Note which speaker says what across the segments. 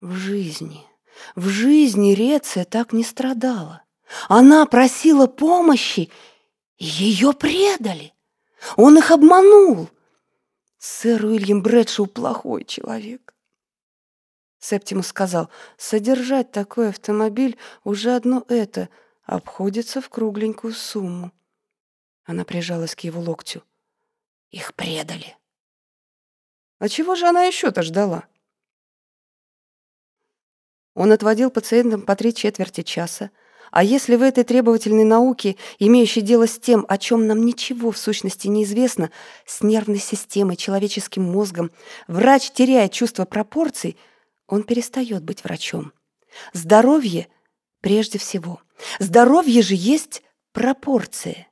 Speaker 1: В жизни, в жизни Реция так не страдала. Она просила помощи, и ее предали. Он их обманул. Сэр Уильям Брэдшоу плохой человек. Септимус сказал, содержать такой автомобиль уже одно это обходится в кругленькую сумму. Она прижалась к его локтю. Их предали. А чего же она еще-то ждала? Он отводил пациентам по три четверти часа, а если в этой требовательной науке, имеющей дело с тем, о чем нам ничего в сущности не известно, с нервной системой, человеческим мозгом, врач теряет чувство пропорций, он перестает быть врачом. Здоровье прежде всего. Здоровье же есть пропорции.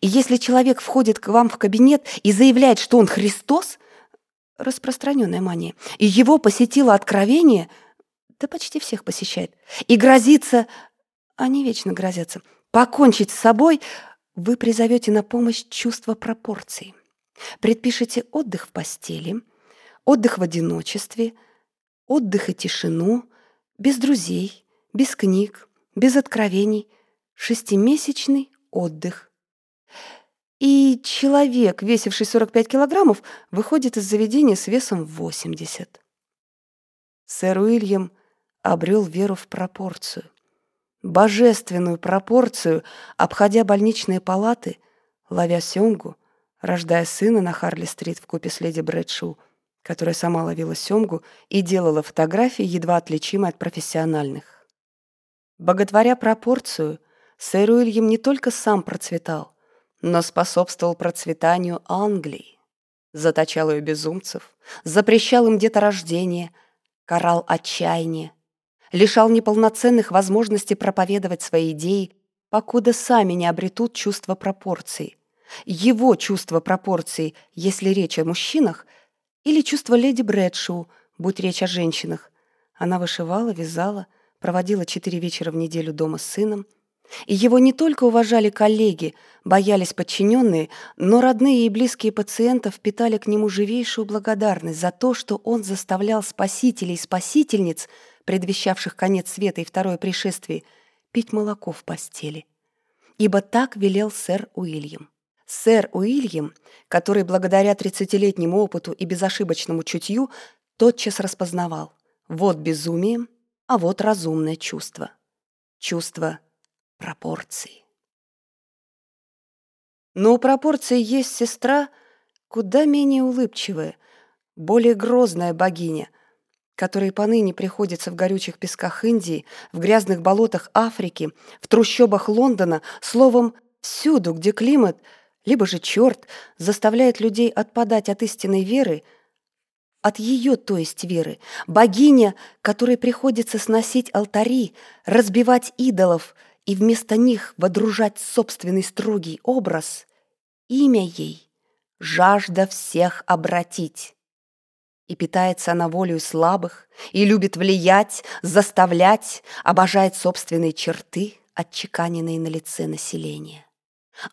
Speaker 1: И если человек входит к вам в кабинет и заявляет, что он Христос, распространенная мания, и его посетило откровение, да почти всех посещает, и грозится они вечно грозятся. Покончить с собой вы призовете на помощь чувство пропорций. Предпишите отдых в постели, отдых в одиночестве, отдых и тишину, без друзей, без книг, без откровений, шестимесячный отдых. И человек, весивший 45 килограммов, выходит из заведения с весом 80. Сэр Уильям обрел веру в пропорцию божественную пропорцию, обходя больничные палаты, ловя семгу, рождая сына на Харли-стрит в купе с леди Брэдшоу, которая сама ловила семгу и делала фотографии, едва отличимые от профессиональных. Боготворя пропорцию, сэр Уильям не только сам процветал, но способствовал процветанию Англии, заточал ее безумцев, запрещал им деторождение, карал отчаяние, лишал неполноценных возможностей проповедовать свои идеи, покуда сами не обретут чувство пропорций. Его чувство пропорций, если речь о мужчинах, или чувство леди Брэдшоу, будь речь о женщинах. Она вышивала, вязала, проводила четыре вечера в неделю дома с сыном. И его не только уважали коллеги, боялись подчиненные, но родные и близкие пациентов питали к нему живейшую благодарность за то, что он заставлял спасителей и спасительниц – предвещавших конец света и второе пришествие, пить молоко в постели. Ибо так велел сэр Уильям. Сэр Уильям, который благодаря тридцатилетнему опыту и безошибочному чутью тотчас распознавал вот безумие, а вот разумное чувство. Чувство пропорций. Но у пропорции есть сестра, куда менее улыбчивая, более грозная богиня, которые поныне приходится в горючих песках Индии, в грязных болотах Африки, в трущобах Лондона, словом, всюду, где климат, либо же черт, заставляет людей отпадать от истинной веры, от ее, то есть веры, богиня, которой приходится сносить алтари, разбивать идолов и вместо них водружать собственный строгий образ, имя ей — жажда всех обратить. И питается она волею слабых, и любит влиять, заставлять, обожает собственные черты, отчеканенные на лице населения.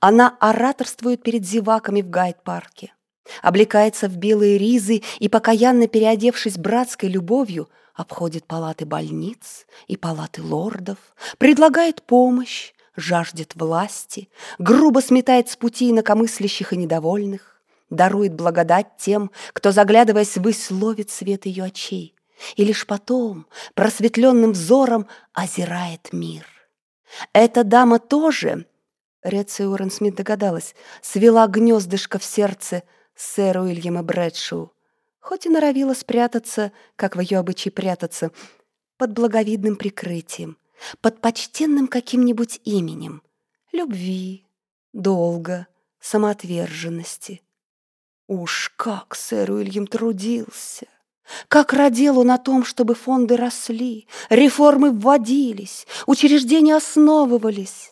Speaker 1: Она ораторствует перед зеваками в гайд-парке, облекается в белые ризы и, покаянно переодевшись братской любовью, обходит палаты больниц и палаты лордов, предлагает помощь, жаждет власти, грубо сметает с пути инакомыслящих и недовольных, дарует благодать тем, кто, заглядываясь ввысь, ловит свет ее очей, и лишь потом просветленным взором озирает мир. Эта дама тоже, Реция Уоррен Смит догадалась, свела гнездышко в сердце сэра Уильяма Брэдшоу, хоть и норовила спрятаться, как в ее обычае прятаться, под благовидным прикрытием, под почтенным каким-нибудь именем, любви, долга, самоотверженности. Уж как сэр Уильям трудился! Как родил он о том, чтобы фонды росли, реформы вводились, учреждения основывались.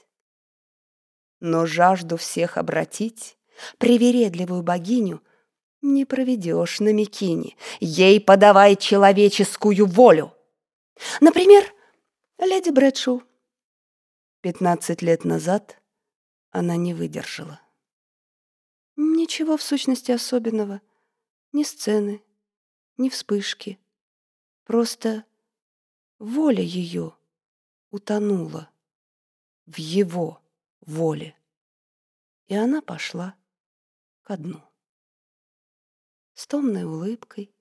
Speaker 1: Но жажду всех обратить, привередливую богиню, не проведешь на Микине, ей подавай человеческую волю. Например, леди Брэдшоу. Пятнадцать лет назад она не выдержала. Ничего в сущности особенного. Ни сцены, ни вспышки. Просто воля ее утонула в его воле, и она пошла ко дну. С томной улыбкой,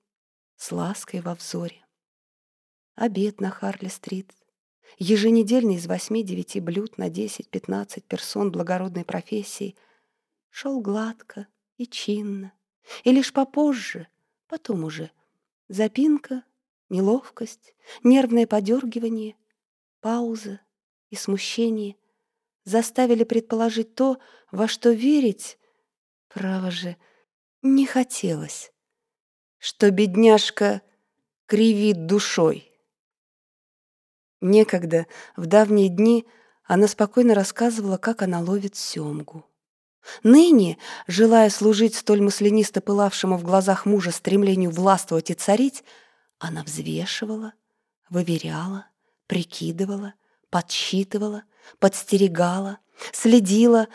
Speaker 1: с лаской во взоре. Обед на Харли-стрит, еженедельный из восьми-девяти блюд на десять-пятнадцать персон благородной профессии, шел гладко и чинно, и лишь попозже, потом уже, запинка, неловкость, нервное подергивание, пауза и смущение заставили предположить то, во что верить, право же, не хотелось, что бедняжка кривит душой. Некогда, в давние дни, она спокойно рассказывала, как она ловит семгу. Ныне, желая служить столь маслянисто пылавшему в глазах мужа стремлению властвовать и царить, она взвешивала, выверяла, прикидывала, подсчитывала, подстерегала, следила,